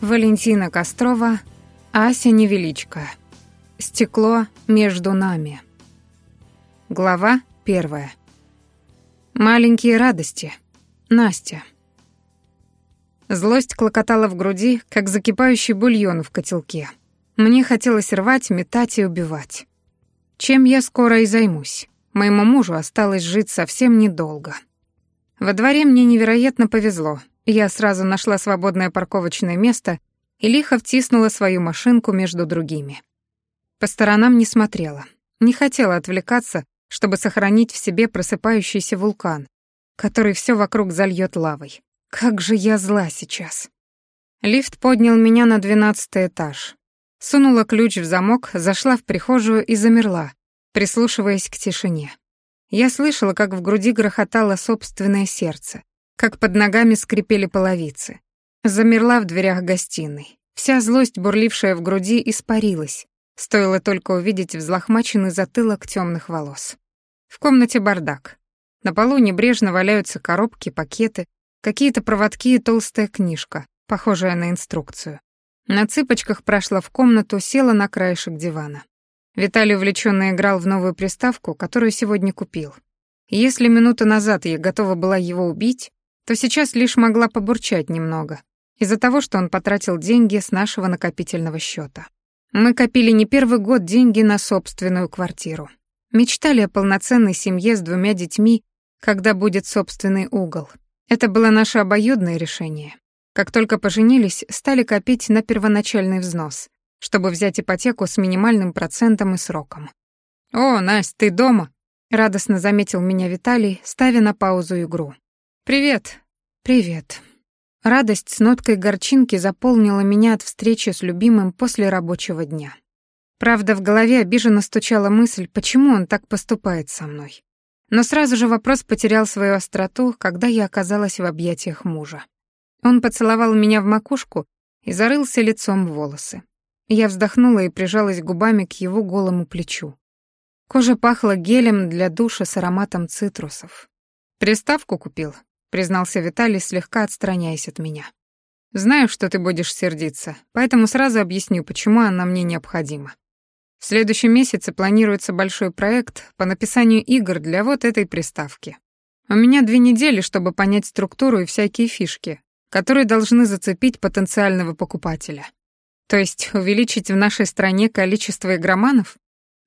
Валентина Кострова, Ася Невеличко. Стекло между нами. Глава первая. Маленькие радости. Настя. Злость клокотала в груди, как закипающий бульон в котелке. Мне хотелось рвать, метать и убивать. Чем я скоро и займусь. Моему мужу осталось жить совсем недолго. Во дворе мне невероятно повезло. Я сразу нашла свободное парковочное место и лихо втиснула свою машинку между другими. По сторонам не смотрела. Не хотела отвлекаться, чтобы сохранить в себе просыпающийся вулкан, который все вокруг зальет лавой. Как же я зла сейчас. Лифт поднял меня на двенадцатый этаж. Сунула ключ в замок, зашла в прихожую и замерла, прислушиваясь к тишине. Я слышала, как в груди грохотало собственное сердце, как под ногами скрипели половицы. Замерла в дверях гостиной. Вся злость, бурлившая в груди, испарилась. Стоило только увидеть взлохмаченный затылок темных волос. В комнате бардак. На полу небрежно валяются коробки, пакеты, какие-то проводки и толстая книжка, похожая на инструкцию. На цыпочках прошла в комнату, села на краешек дивана. Виталий увлеченно играл в новую приставку, которую сегодня купил. если минуту назад я готова была его убить, то сейчас лишь могла побурчать немного, из-за того, что он потратил деньги с нашего накопительного счета. Мы копили не первый год деньги на собственную квартиру. Мечтали о полноценной семье с двумя детьми, когда будет собственный угол. Это было наше обоюдное решение. Как только поженились, стали копить на первоначальный взнос, чтобы взять ипотеку с минимальным процентом и сроком. «О, Настя, ты дома?» — радостно заметил меня Виталий, ставя на паузу игру. «Привет». «Привет». Радость с ноткой горчинки заполнила меня от встречи с любимым после рабочего дня. Правда, в голове обиженно стучала мысль, почему он так поступает со мной. Но сразу же вопрос потерял свою остроту, когда я оказалась в объятиях мужа. Он поцеловал меня в макушку и зарылся лицом в волосы. Я вздохнула и прижалась губами к его голому плечу. Кожа пахла гелем для душа с ароматом цитрусов. «Приставку купил», — признался Виталий, слегка отстраняясь от меня. «Знаю, что ты будешь сердиться, поэтому сразу объясню, почему она мне необходима. В следующем месяце планируется большой проект по написанию игр для вот этой приставки. У меня две недели, чтобы понять структуру и всякие фишки, которые должны зацепить потенциального покупателя. То есть увеличить в нашей стране количество игроманов?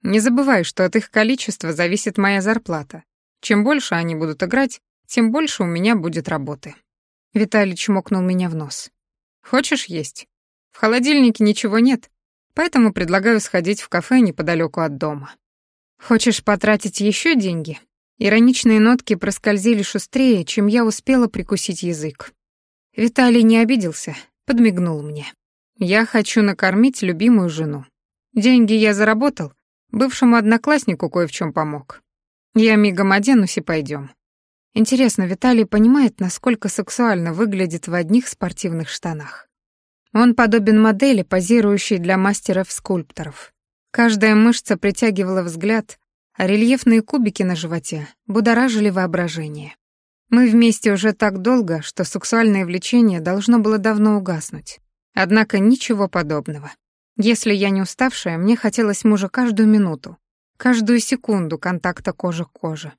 Не забывай, что от их количества зависит моя зарплата. Чем больше они будут играть, тем больше у меня будет работы. Виталий чмокнул меня в нос. Хочешь есть? В холодильнике ничего нет, поэтому предлагаю сходить в кафе неподалеку от дома. Хочешь потратить еще деньги? Ироничные нотки проскользили шустрее, чем я успела прикусить язык. Виталий не обиделся, подмигнул мне. Я хочу накормить любимую жену. Деньги я заработал, бывшему однокласснику кое в чем помог. Я мигом оденусь и пойдем. Интересно, Виталий понимает, насколько сексуально выглядит в одних спортивных штанах. Он подобен модели, позирующей для мастеров-скульпторов. Каждая мышца притягивала взгляд, а рельефные кубики на животе будоражили воображение. Мы вместе уже так долго, что сексуальное влечение должно было давно угаснуть. Однако ничего подобного. Если я не уставшая, мне хотелось мужа каждую минуту, каждую секунду контакта кожи к коже.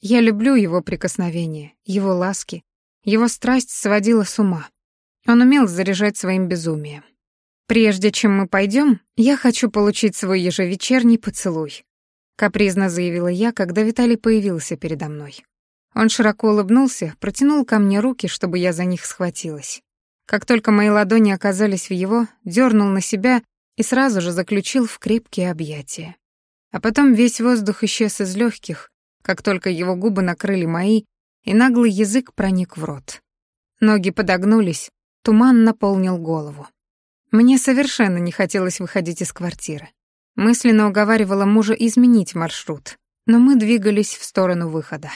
Я люблю его прикосновения, его ласки, его страсть сводила с ума. Он умел заряжать своим безумием. «Прежде чем мы пойдем, я хочу получить свой ежевечерний поцелуй», капризно заявила я, когда Виталий появился передо мной. Он широко улыбнулся, протянул ко мне руки, чтобы я за них схватилась. Как только мои ладони оказались в его, дернул на себя и сразу же заключил в крепкие объятия. А потом весь воздух исчез из легких, как только его губы накрыли мои, и наглый язык проник в рот. Ноги подогнулись, туман наполнил голову. Мне совершенно не хотелось выходить из квартиры. Мысленно уговаривала мужа изменить маршрут, но мы двигались в сторону выхода.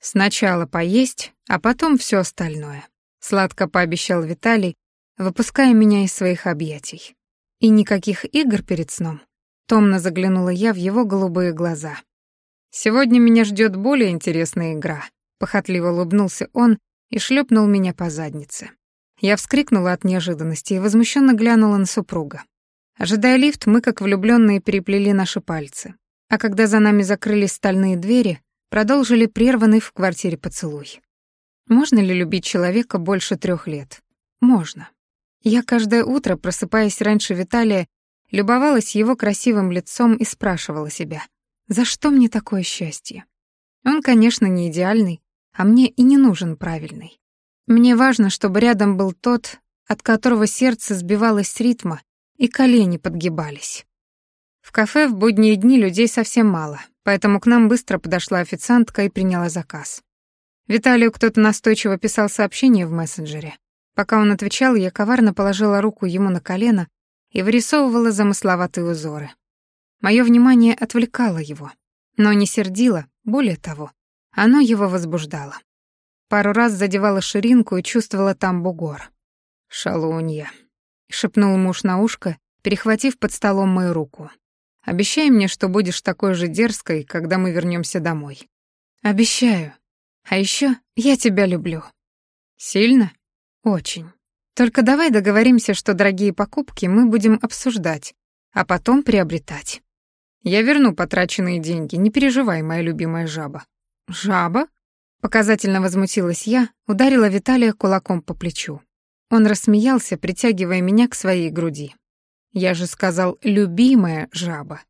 Сначала поесть, а потом все остальное сладко пообещал Виталий, выпуская меня из своих объятий. И никаких игр перед сном. Томно заглянула я в его голубые глаза. Сегодня меня ждет более интересная игра. Похотливо улыбнулся он и шлепнул меня по заднице. Я вскрикнула от неожиданности и возмущенно глянула на супруга. Ожидая лифт, мы, как влюбленные, переплели наши пальцы. А когда за нами закрылись стальные двери, продолжили прерванный в квартире поцелуй. Можно ли любить человека больше трех лет? Можно. Я каждое утро, просыпаясь раньше Виталия, любовалась его красивым лицом и спрашивала себя, за что мне такое счастье? Он, конечно, не идеальный, а мне и не нужен правильный. Мне важно, чтобы рядом был тот, от которого сердце сбивалось с ритма и колени подгибались. В кафе в будние дни людей совсем мало, поэтому к нам быстро подошла официантка и приняла заказ. Виталию кто-то настойчиво писал сообщение в мессенджере. Пока он отвечал, я коварно положила руку ему на колено и вырисовывала замысловатые узоры. Моё внимание отвлекало его, но не сердило, более того, оно его возбуждало. Пару раз задевала ширинку и чувствовала там бугор. «Шалунья», — шепнул муж на ушко, перехватив под столом мою руку. «Обещай мне, что будешь такой же дерзкой, когда мы вернемся домой». «Обещаю. А еще я тебя люблю». «Сильно?» «Очень. Только давай договоримся, что дорогие покупки мы будем обсуждать, а потом приобретать». «Я верну потраченные деньги, не переживай, моя любимая жаба». «Жаба?» Показательно возмутилась я, ударила Виталия кулаком по плечу. Он рассмеялся, притягивая меня к своей груди. Я же сказал «любимая жаба».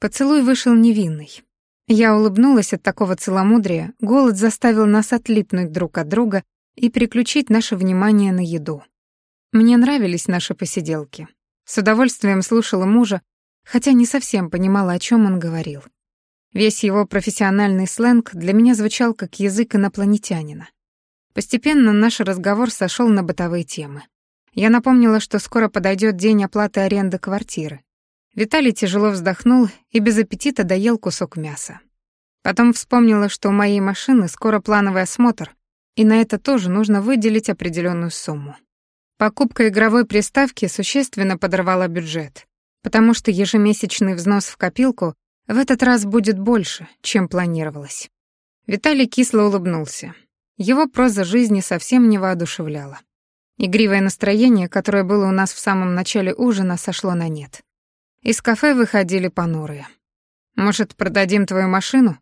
Поцелуй вышел невинный. Я улыбнулась от такого целомудрия, голод заставил нас отлипнуть друг от друга и переключить наше внимание на еду. Мне нравились наши посиделки. С удовольствием слушала мужа, хотя не совсем понимала, о чем он говорил. Весь его профессиональный сленг для меня звучал как язык инопланетянина. Постепенно наш разговор сошел на бытовые темы. Я напомнила, что скоро подойдет день оплаты аренды квартиры. Виталий тяжело вздохнул и без аппетита доел кусок мяса. Потом вспомнила, что у моей машины скоро плановый осмотр, и на это тоже нужно выделить определенную сумму. Покупка игровой приставки существенно подорвала бюджет, потому что ежемесячный взнос в копилку в этот раз будет больше, чем планировалось. Виталий кисло улыбнулся. Его проза жизни совсем не воодушевляла. Игривое настроение, которое было у нас в самом начале ужина, сошло на нет. Из кафе выходили понурые. «Может, продадим твою машину?»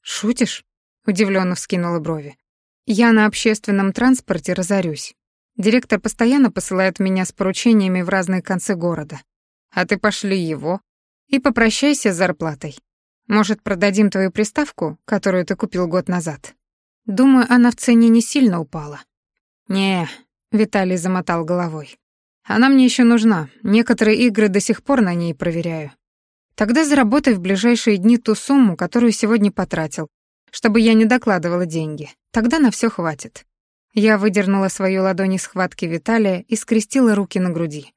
«Шутишь?» — удивленно вскинула брови. «Я на общественном транспорте разорюсь. Директор постоянно посылает меня с поручениями в разные концы города. А ты пошли его и попрощайся с зарплатой. Может, продадим твою приставку, которую ты купил год назад? Думаю, она в цене не сильно упала. Не, Виталий замотал головой. Она мне еще нужна. Некоторые игры до сих пор на ней проверяю. Тогда заработай в ближайшие дни ту сумму, которую сегодня потратил, чтобы я не докладывала деньги. Тогда на все хватит. Я выдернула свою ладонь из схватки Виталия и скрестила руки на груди.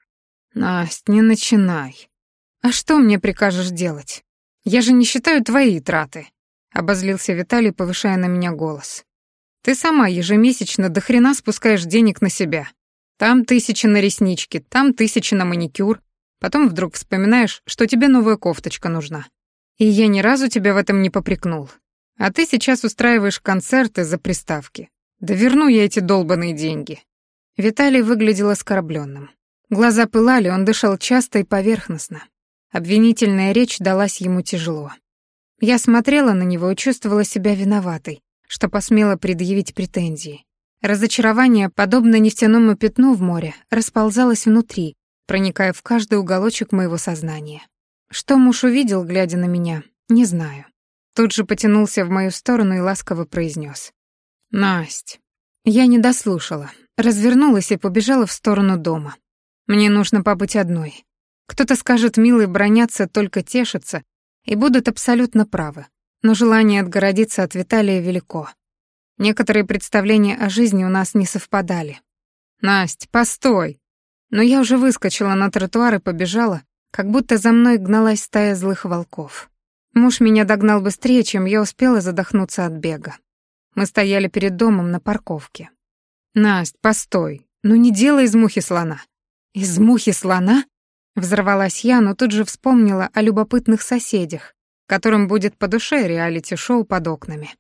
«Насть, не начинай. «А что мне прикажешь делать? Я же не считаю твои траты», — обозлился Виталий, повышая на меня голос. «Ты сама ежемесячно до хрена спускаешь денег на себя. Там тысяча на реснички, там тысяча на маникюр. Потом вдруг вспоминаешь, что тебе новая кофточка нужна. И я ни разу тебя в этом не попрекнул. А ты сейчас устраиваешь концерты за приставки. Да верну я эти долбаные деньги». Виталий выглядел оскорбленным. Глаза пылали, он дышал часто и поверхностно. Обвинительная речь далась ему тяжело. Я смотрела на него и чувствовала себя виноватой, что посмела предъявить претензии. Разочарование, подобно нефтяному пятну в море, расползалось внутри, проникая в каждый уголочек моего сознания. Что муж увидел, глядя на меня, не знаю. Тут же потянулся в мою сторону и ласково произнес: «Насть». Я не дослушала, развернулась и побежала в сторону дома. Мне нужно побыть одной. Кто-то скажет, милые бронятся, только тешатся, и будут абсолютно правы. Но желание отгородиться от Виталия велико. Некоторые представления о жизни у нас не совпадали. «Насть, постой!» Но я уже выскочила на тротуар и побежала, как будто за мной гналась стая злых волков. Муж меня догнал быстрее, чем я успела задохнуться от бега. Мы стояли перед домом на парковке. «Насть, постой! Ну не делай из мухи слона!» «Из мухи слона?» Взорвалась я, но тут же вспомнила о любопытных соседях, которым будет по душе реалити-шоу под окнами.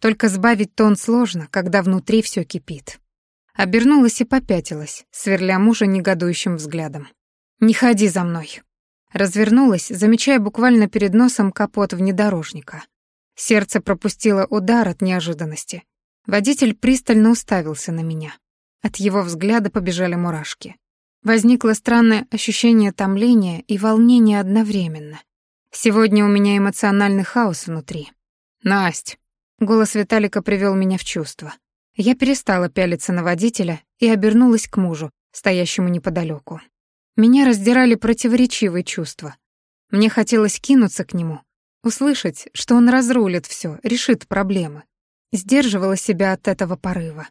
Только сбавить тон сложно, когда внутри все кипит. Обернулась и попятилась, сверля мужа негодующим взглядом. «Не ходи за мной!» Развернулась, замечая буквально перед носом капот внедорожника. Сердце пропустило удар от неожиданности. Водитель пристально уставился на меня. От его взгляда побежали мурашки. Возникло странное ощущение томления и волнения одновременно. Сегодня у меня эмоциональный хаос внутри. «Насть!» Голос Виталика привел меня в чувство. Я перестала пялиться на водителя и обернулась к мужу, стоящему неподалеку. Меня раздирали противоречивые чувства. Мне хотелось кинуться к нему, услышать, что он разрулит все, решит проблемы. Сдерживала себя от этого порыва.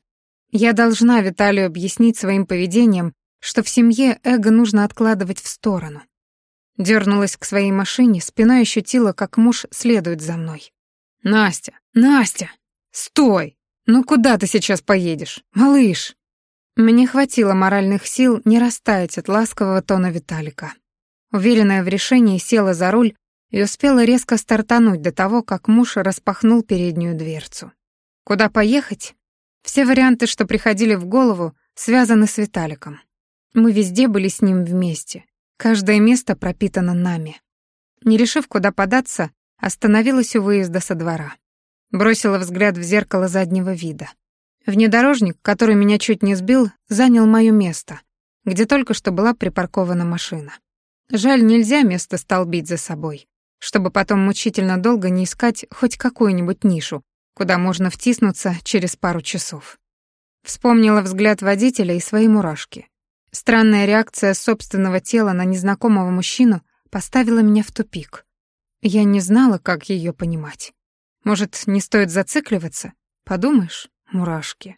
Я должна Виталию объяснить своим поведением, что в семье эго нужно откладывать в сторону. Дёрнулась к своей машине, спина ощутила, как муж следует за мной. «Настя! Настя! Стой! Ну куда ты сейчас поедешь? Малыш!» Мне хватило моральных сил не растаять от ласкового тона Виталика. Уверенная в решении, села за руль и успела резко стартануть до того, как муж распахнул переднюю дверцу. Куда поехать? Все варианты, что приходили в голову, связаны с Виталиком. Мы везде были с ним вместе. Каждое место пропитано нами. Не решив, куда податься, остановилась у выезда со двора. Бросила взгляд в зеркало заднего вида. Внедорожник, который меня чуть не сбил, занял моё место, где только что была припаркована машина. Жаль, нельзя место столбить за собой, чтобы потом мучительно долго не искать хоть какую-нибудь нишу, куда можно втиснуться через пару часов. Вспомнила взгляд водителя и свои мурашки. Странная реакция собственного тела на незнакомого мужчину поставила меня в тупик. Я не знала, как ее понимать. Может, не стоит зацикливаться? Подумаешь, мурашки.